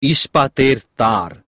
espatertar